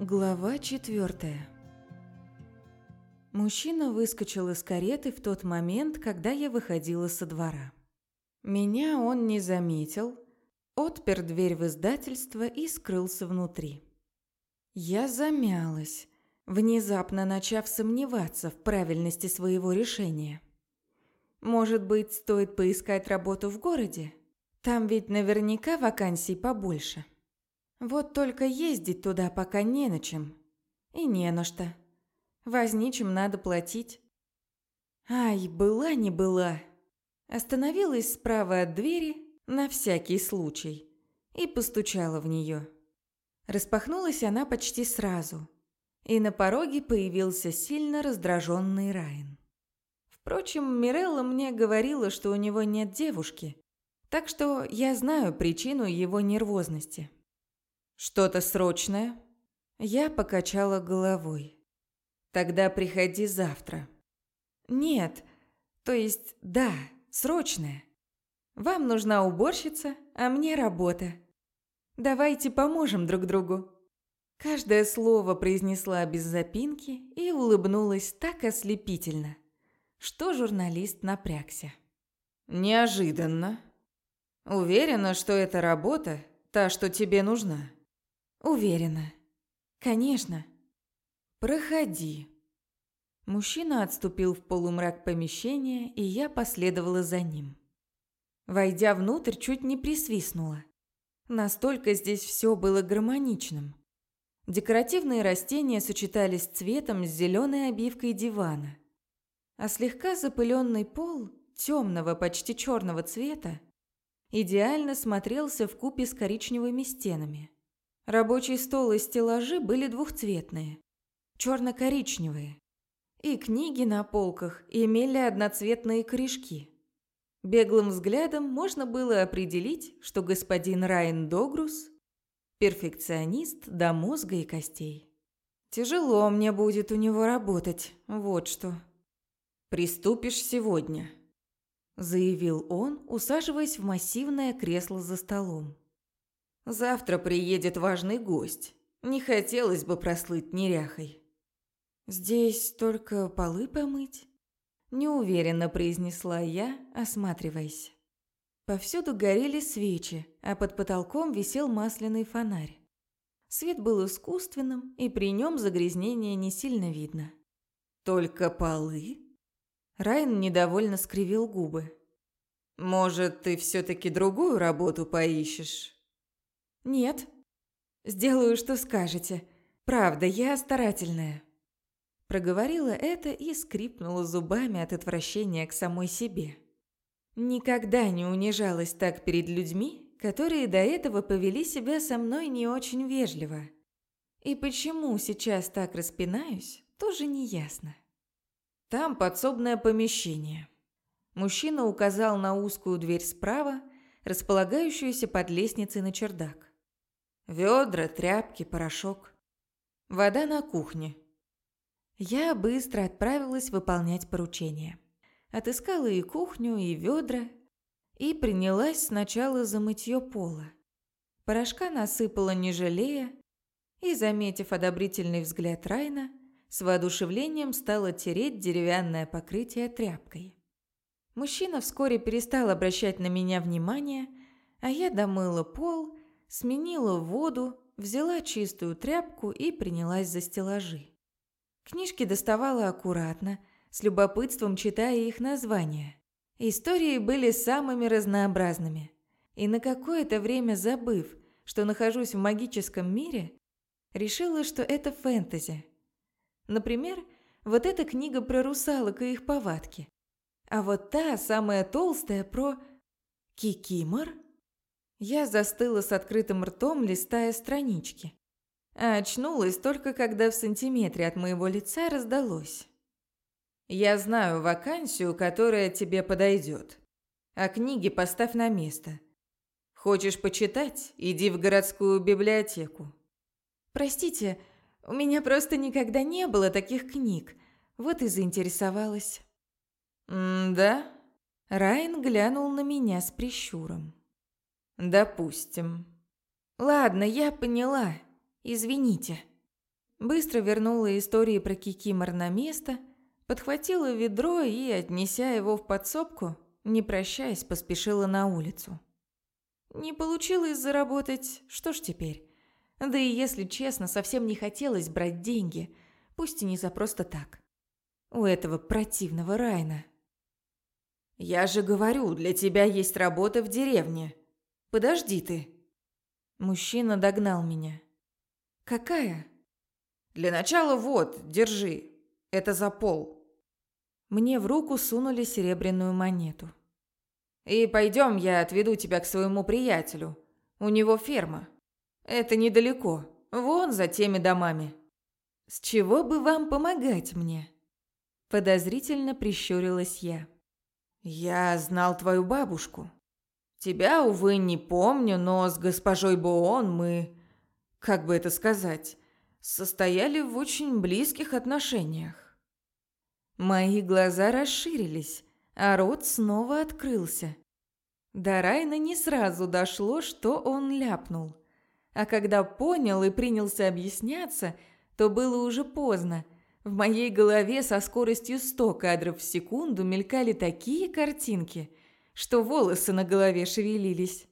Глава четвертая. Мужчина выскочил из кареты в тот момент, когда я выходила со двора. Меня он не заметил, отпер дверь в издательство и скрылся внутри. Я замялась, внезапно начав сомневаться в правильности своего решения. Может быть, стоит поискать работу в городе? Там ведь наверняка вакансий побольше. Вот только ездить туда пока не на чем. И не на что. Возничим надо платить. Ай, была не была. Остановилась справа от двери на всякий случай и постучала в нее. Распахнулась она почти сразу, и на пороге появился сильно раздраженный Райан. Впрочем, Мирелла мне говорила, что у него нет девушки, так что я знаю причину его нервозности. «Что-то срочное?» Я покачала головой. «Тогда приходи завтра». «Нет, то есть да, срочное. Вам нужна уборщица, а мне работа. Давайте поможем друг другу». Каждое слово произнесла без запинки и улыбнулась так ослепительно, что журналист напрягся. «Неожиданно. Уверена, что эта работа та, что тебе нужна?» «Уверена. Конечно. Проходи». Мужчина отступил в полумрак помещения, и я последовала за ним. Войдя внутрь, чуть не присвистнула. Настолько здесь все было гармоничным. Декоративные растения сочетались цветом с зеленой обивкой дивана. А слегка запыленный пол, темного, почти черного цвета, идеально смотрелся в купе с коричневыми стенами. Рабочий стол и стеллажи были двухцветные, черно-коричневые. И книги на полках имели одноцветные корешки. Беглым взглядом можно было определить, что господин Райан Догрус – перфекционист до мозга и костей. Тяжело мне будет у него работать, вот что. «Приступишь сегодня», – заявил он, усаживаясь в массивное кресло за столом. Завтра приедет важный гость. Не хотелось бы прослыть неряхой. Здесь только полы помыть? Неуверенно произнесла я, осматриваясь. Повсюду горели свечи, а под потолком висел масляный фонарь. Свет был искусственным, и при нем загрязнения не сильно видно. «Только полы?» Райан недовольно скривил губы. «Может, ты все-таки другую работу поищешь?» «Нет. Сделаю, что скажете. Правда, я старательная». Проговорила это и скрипнула зубами от отвращения к самой себе. Никогда не унижалась так перед людьми, которые до этого повели себя со мной не очень вежливо. И почему сейчас так распинаюсь, тоже не ясно. Там подсобное помещение. Мужчина указал на узкую дверь справа, располагающуюся под лестницей на чердак. Ведра, тряпки, порошок. Вода на кухне. Я быстро отправилась выполнять поручение. Отыскала и кухню, и ведра, и принялась сначала за мытье пола. Порошка насыпала не жалея, и, заметив одобрительный взгляд Райна, с воодушевлением стала тереть деревянное покрытие тряпкой. Мужчина вскоре перестал обращать на меня внимание, а я домыла пол сменила воду, взяла чистую тряпку и принялась за стеллажи. Книжки доставала аккуратно, с любопытством читая их названия. Истории были самыми разнообразными. И на какое-то время забыв, что нахожусь в магическом мире, решила, что это фэнтези. Например, вот эта книга про русалок и их повадки. А вот та, самая толстая, про кикимор – я застыла с открытым ртом, листая странички. А очнулась только когда в сантиметре от моего лица раздалось. «Я знаю вакансию, которая тебе подойдет. А книги поставь на место. Хочешь почитать? Иди в городскую библиотеку». «Простите, у меня просто никогда не было таких книг. Вот и заинтересовалась». «М-да?» Райан глянул на меня с прищуром. «Допустим». «Ладно, я поняла. Извините». Быстро вернула истории про Кикимор на место, подхватила ведро и, отнеся его в подсобку, не прощаясь, поспешила на улицу. Не получилось заработать, что ж теперь? Да и, если честно, совсем не хотелось брать деньги, пусть и не за просто так. У этого противного Райна. «Я же говорю, для тебя есть работа в деревне. Подожди ты». Мужчина догнал меня. «Какая?» «Для начала вот, держи. Это за пол». Мне в руку сунули серебряную монету. «И пойдем, я отведу тебя к своему приятелю. У него ферма». Это недалеко. Вон за теми домами. С чего бы вам помогать мне? Подозрительно прищурилась я. Я знал твою бабушку. Тебя, увы, не помню, но с госпожой Боон мы, как бы это сказать, состояли в очень близких отношениях. Мои глаза расширились, а рот снова открылся. До Райна не сразу дошло, что он ляпнул – а когда понял и принялся объясняться, то было уже поздно. В моей голове со скоростью 100 кадров в секунду мелькали такие картинки, что волосы на голове шевелились.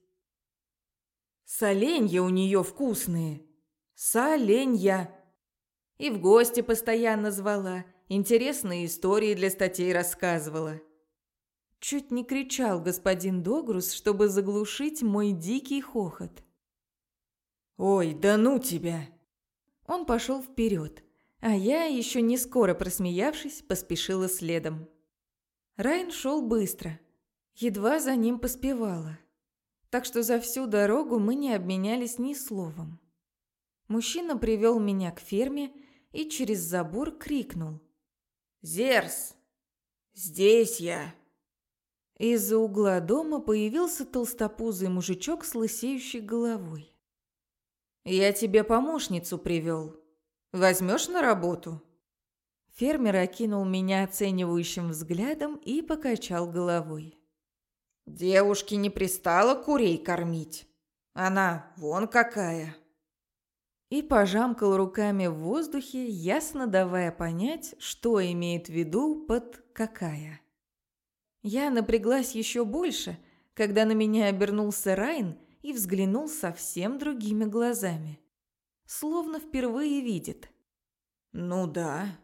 Соленья у нее вкусные. Соленья. И в гости постоянно звала, интересные истории для статей рассказывала. Чуть не кричал господин Догрус, чтобы заглушить мой дикий хохот. «Ой, да ну тебя!» Он пошел вперед, а я, еще не скоро просмеявшись, поспешила следом. Райан шел быстро, едва за ним поспевала, так что за всю дорогу мы не обменялись ни словом. Мужчина привел меня к ферме и через забор крикнул. «Зерс! Здесь я!» Из-за угла дома появился толстопузый мужичок с лысеющей головой. «Я тебе помощницу привел. Возьмешь на работу?» Фермер окинул меня оценивающим взглядом и покачал головой. «Девушке не пристало курей кормить. Она вон какая!» И пожамкал руками в воздухе, ясно давая понять, что имеет в виду под «какая». Я напряглась еще больше, когда на меня обернулся Райн и взглянул совсем другими глазами. Словно впервые видит. «Ну да.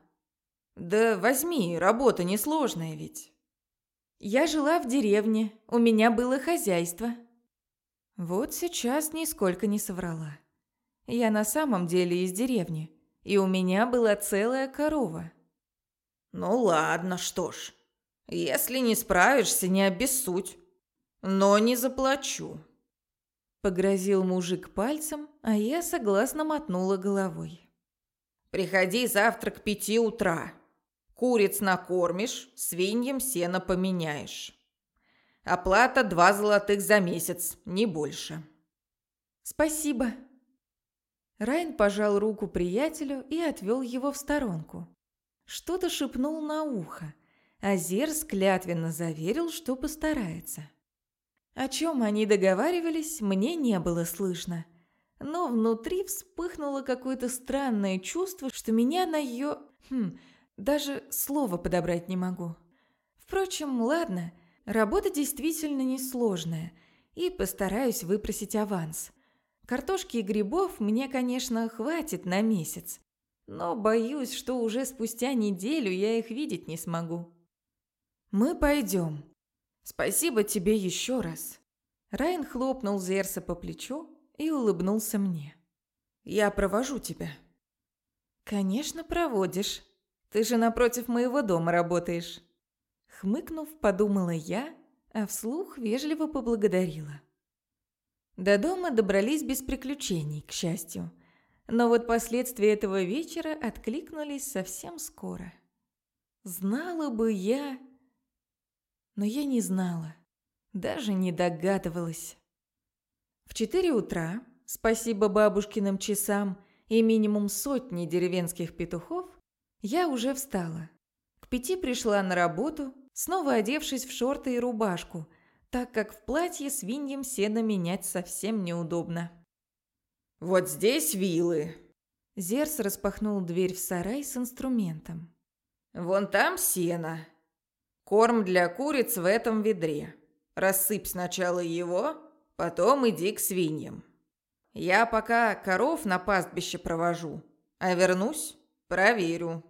Да возьми, работа несложная ведь». «Я жила в деревне, у меня было хозяйство». Вот сейчас нисколько не соврала. Я на самом деле из деревни, и у меня была целая корова. «Ну ладно, что ж, если не справишься, не обессудь, но не заплачу». Погрозил мужик пальцем, а я согласно мотнула головой. «Приходи завтра к пяти утра. Куриц накормишь, свиньям сено поменяешь. Оплата два золотых за месяц, не больше». «Спасибо». Райн пожал руку приятелю и отвел его в сторонку. Что-то шепнул на ухо, а Зерс клятвенно заверил, что постарается. О чем они договаривались, мне не было слышно. Но внутри вспыхнуло какое-то странное чувство, что меня на ее... Хм, даже слова подобрать не могу. Впрочем, ладно, работа действительно несложная, и постараюсь выпросить аванс. Картошки и грибов мне, конечно, хватит на месяц, но боюсь, что уже спустя неделю я их видеть не смогу. Мы пойдем. «Спасибо тебе еще раз». Райан хлопнул Зерса по плечу и улыбнулся мне. «Я провожу тебя». «Конечно, проводишь. Ты же напротив моего дома работаешь». Хмыкнув, подумала я, а вслух вежливо поблагодарила. До дома добрались без приключений, к счастью. Но вот последствия этого вечера откликнулись совсем скоро. Знала бы я, но я не знала, даже не догадывалась. В четыре утра, спасибо бабушкиным часам и минимум сотни деревенских петухов, я уже встала. К пяти пришла на работу, снова одевшись в шорты и рубашку, так как в платье свиньям сено менять совсем неудобно. «Вот здесь вилы!» Зерс распахнул дверь в сарай с инструментом. «Вон там сено. Корм для куриц в этом ведре. Рассыпь сначала его, потом иди к свиньям. Я пока коров на пастбище провожу, а вернусь, проверю».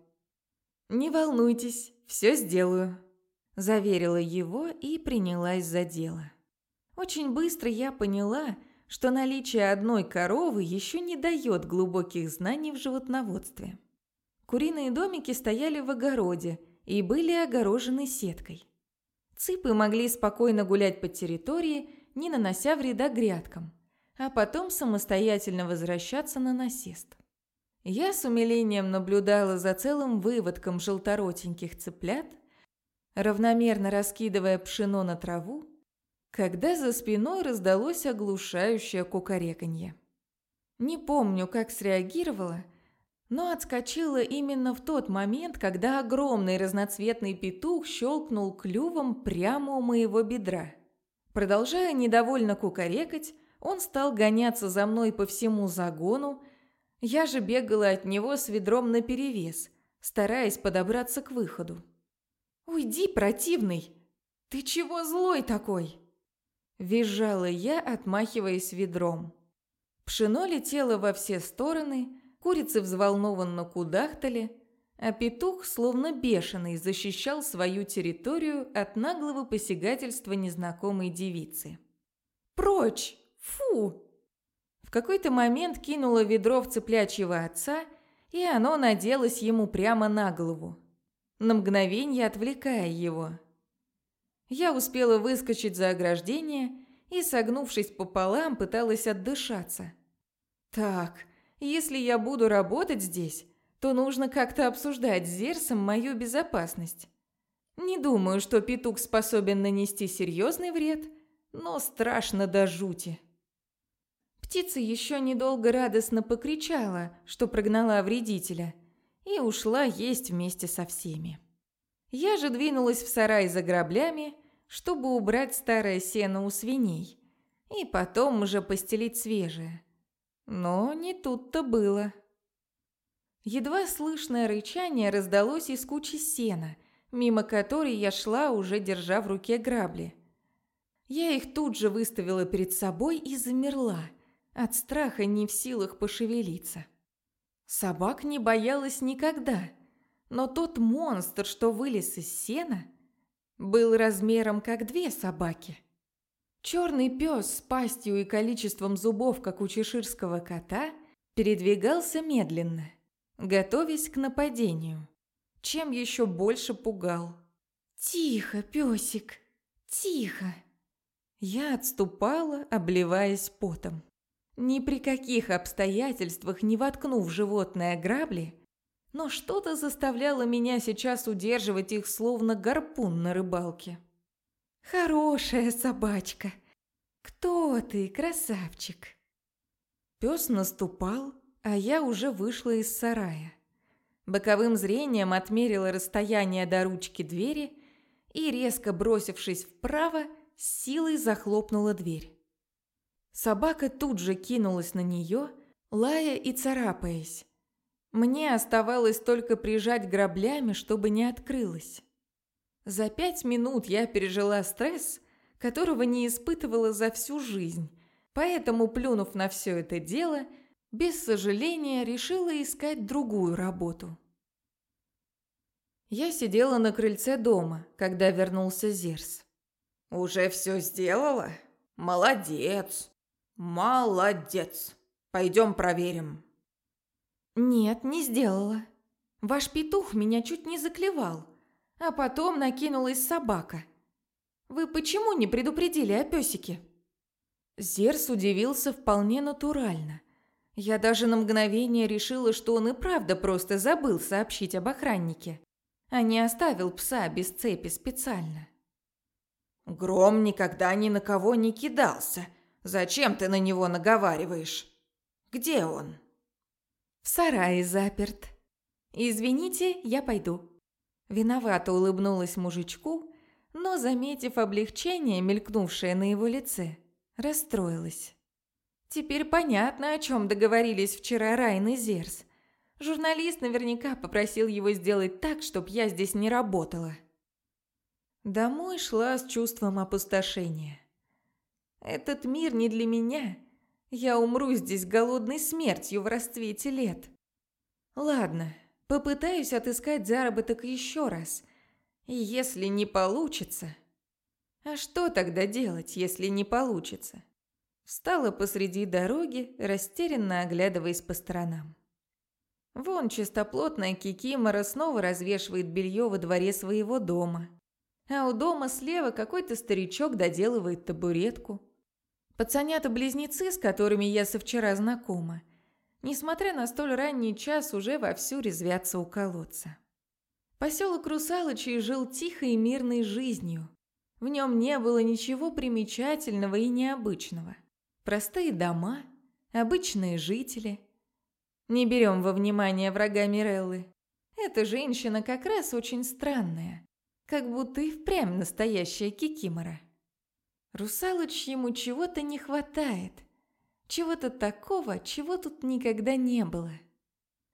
«Не волнуйтесь, все сделаю», – заверила его и принялась за дело. Очень быстро я поняла, что наличие одной коровы еще не дает глубоких знаний в животноводстве. Куриные домики стояли в огороде и были огорожены сеткой. Цыпы могли спокойно гулять по территории, не нанося вреда грядкам, а потом самостоятельно возвращаться на насест. Я с умилением наблюдала за целым выводком желторотеньких цыплят, равномерно раскидывая пшено на траву, когда за спиной раздалось оглушающее кукареканье. Не помню, как среагировала, но отскочила именно в тот момент, когда огромный разноцветный петух щелкнул клювом прямо у моего бедра. Продолжая недовольно кукарекать, он стал гоняться за мной по всему загону, я же бегала от него с ведром наперевес, стараясь подобраться к выходу. «Уйди, противный! Ты чего злой такой?» Визжала я, отмахиваясь ведром. Пшено летело во все стороны, курицы взволнованно кудахтали, а петух, словно бешеный, защищал свою территорию от наглого посягательства незнакомой девицы. «Прочь! Фу!» В какой-то момент кинула ведро в цыплячьего отца, и оно наделось ему прямо на голову, на мгновение отвлекая его. Я успела выскочить за ограждение и, согнувшись пополам, пыталась отдышаться. Так, если я буду работать здесь, то нужно как-то обсуждать с Зерсом мою безопасность. Не думаю, что петух способен нанести серьезный вред, но страшно до жути. Птица еще недолго радостно покричала, что прогнала вредителя, и ушла есть вместе со всеми. Я же двинулась в сарай за граблями, чтобы убрать старое сено у свиней, и потом уже постелить свежее. Но не тут-то было. Едва слышное рычание раздалось из кучи сена, мимо которой я шла, уже держа в руке грабли. Я их тут же выставила перед собой и замерла, от страха не в силах пошевелиться. Собак не боялась никогда – но тот монстр, что вылез из сена, был размером как две собаки. Черный пес с пастью и количеством зубов, как у чеширского кота, передвигался медленно, готовясь к нападению, чем еще больше пугал. «Тихо, песик, тихо!» Я отступала, обливаясь потом. Ни при каких обстоятельствах, не воткнув животное грабли, но что-то заставляло меня сейчас удерживать их словно гарпун на рыбалке. «Хорошая собачка! Кто ты, красавчик?» Пес наступал, а я уже вышла из сарая. Боковым зрением отмерила расстояние до ручки двери и, резко бросившись вправо, силой захлопнула дверь. Собака тут же кинулась на нее, лая и царапаясь. Мне оставалось только прижать граблями, чтобы не открылась. За пять минут я пережила стресс, которого не испытывала за всю жизнь, поэтому, плюнув на все это дело, без сожаления решила искать другую работу. Я сидела на крыльце дома, когда вернулся Зерс. «Уже все сделала? Молодец! Молодец! Пойдем проверим!» «Нет, не сделала. Ваш петух меня чуть не заклевал, а потом накинулась собака. Вы почему не предупредили о песике?» Зерс удивился вполне натурально. Я даже на мгновение решила, что он и правда просто забыл сообщить об охраннике, а не оставил пса без цепи специально. «Гром никогда ни на кого не кидался. Зачем ты на него наговариваешь? Где он?» В сарае заперт. Извините, я пойду. Виновато улыбнулась мужичку, но, заметив облегчение, мелькнувшее на его лице, расстроилась. Теперь понятно, о чем договорились вчера Райн и Зерс. Журналист наверняка попросил его сделать так, чтоб я здесь не работала. Домой шла с чувством опустошения. Этот мир не для меня. Я умру здесь голодной смертью в расцвете лет. Ладно, попытаюсь отыскать заработок еще раз. И если не получится... А что тогда делать, если не получится? Встала посреди дороги, растерянно оглядываясь по сторонам. Вон чистоплотная Кикимора снова развешивает белье во дворе своего дома. А у дома слева какой-то старичок доделывает табуретку. Пацанята-близнецы, с которыми я со вчера знакома, несмотря на столь ранний час, уже вовсю резвятся у колодца. Поселок Русалочи жил тихой и мирной жизнью. В нем не было ничего примечательного и необычного. Простые дома, обычные жители. Не берем во внимание врага Миреллы. Эта женщина как раз очень странная, как будто и впрямь настоящая кикимора. Русалыч ему чего-то не хватает. Чего-то такого, чего тут никогда не было.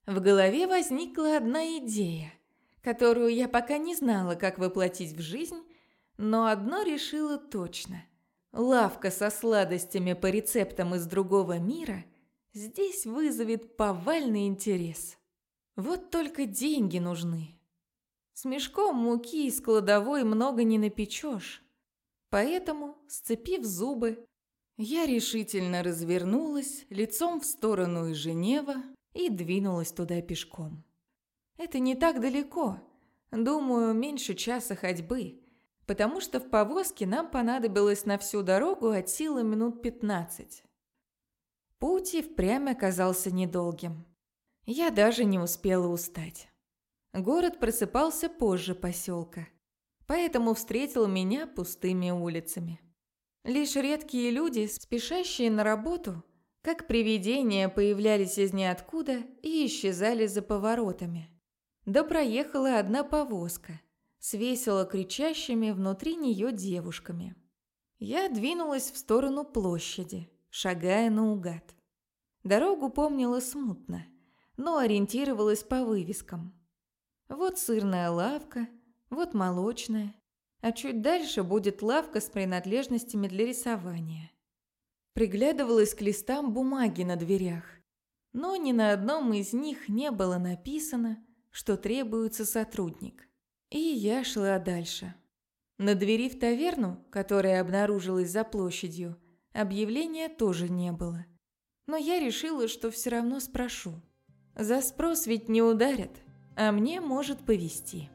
В голове возникла одна идея, которую я пока не знала, как воплотить в жизнь, но одно решила точно. Лавка со сладостями по рецептам из другого мира здесь вызовет повальный интерес. Вот только деньги нужны. С мешком муки из кладовой много не напечешь. Поэтому, сцепив зубы, я решительно развернулась лицом в сторону Женева и двинулась туда пешком. Это не так далеко, думаю, меньше часа ходьбы, потому что в повозке нам понадобилось на всю дорогу от силы минут пятнадцать. Путь и впрямь оказался недолгим. Я даже не успела устать. Город просыпался позже поселка поэтому встретил меня пустыми улицами. Лишь редкие люди, спешащие на работу, как привидения появлялись из ниоткуда и исчезали за поворотами. Да проехала одна повозка с весело кричащими внутри нее девушками. Я двинулась в сторону площади, шагая наугад. Дорогу помнила смутно, но ориентировалась по вывескам. Вот сырная лавка – вот молочная, а чуть дальше будет лавка с принадлежностями для рисования. Приглядывалась к листам бумаги на дверях, но ни на одном из них не было написано, что требуется сотрудник. И я шла дальше. На двери в таверну, которая обнаружилась за площадью, объявления тоже не было. Но я решила, что все равно спрошу. За спрос ведь не ударят, а мне может повезти.